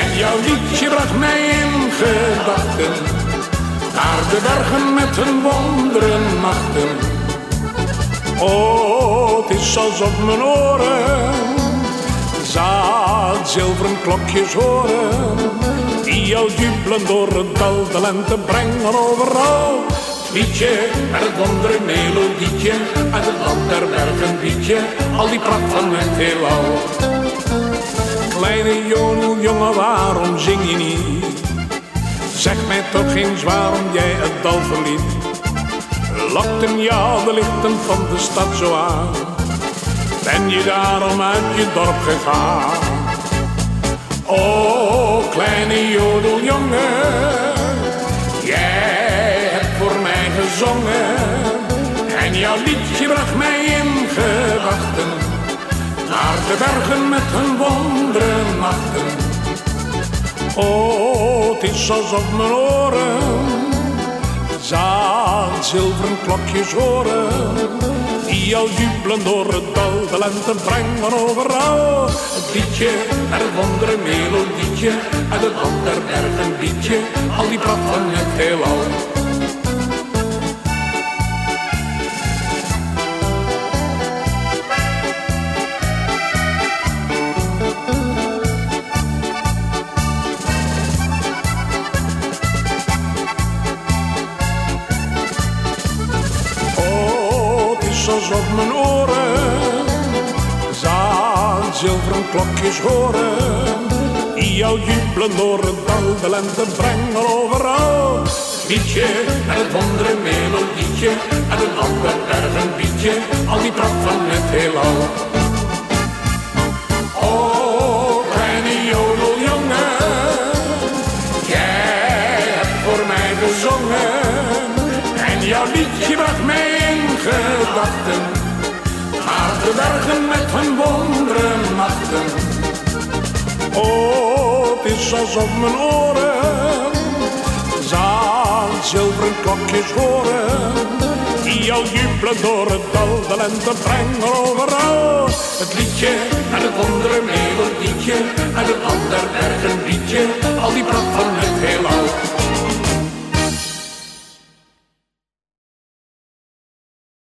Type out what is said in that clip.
En jouw liedje bracht mij in gedachten. Naar de bergen met hun wonderen machten. O, het is alsof mijn oren zilveren klokjes horen. Die al jubelen door het dal, de lente brengen overal. Liedje met het wondere melodietje, uit het land der bergen al die pracht van het heelal. Kleine jodeljongen, waarom zing je niet? Zeg mij toch eens waarom jij het dal verliet. Lokten jou de lichten van de stad zo aan? Ben je daarom uit je dorp gegaan? En jouw liedje bracht mij in gedachten. Naar de bergen met hun wonderen nachten. O, het is alsof mijn oren zaad zilveren klokjes horen. Die al jubelen door het dal, de lente brengen overal. Het liedje het wondere melodietje, uit het land der bergen liedje, al die pracht van het heelal. Is alsof mijn oren zaad zilveren klokjes horen. Die jou jubelen door het de lente brengen overal. Liedje en het wondere melodietje, en een ander bergen liedje, al die pracht van het heelal. Met hun wonderen machten. Oh, het is alsof mijn oren zaad zilveren klokjes horen. Die al jubelen door het dal, de lente brengen overal. Het liedje en het wondere melodietje, en het ander bergen liedje, al die pracht van het heelal.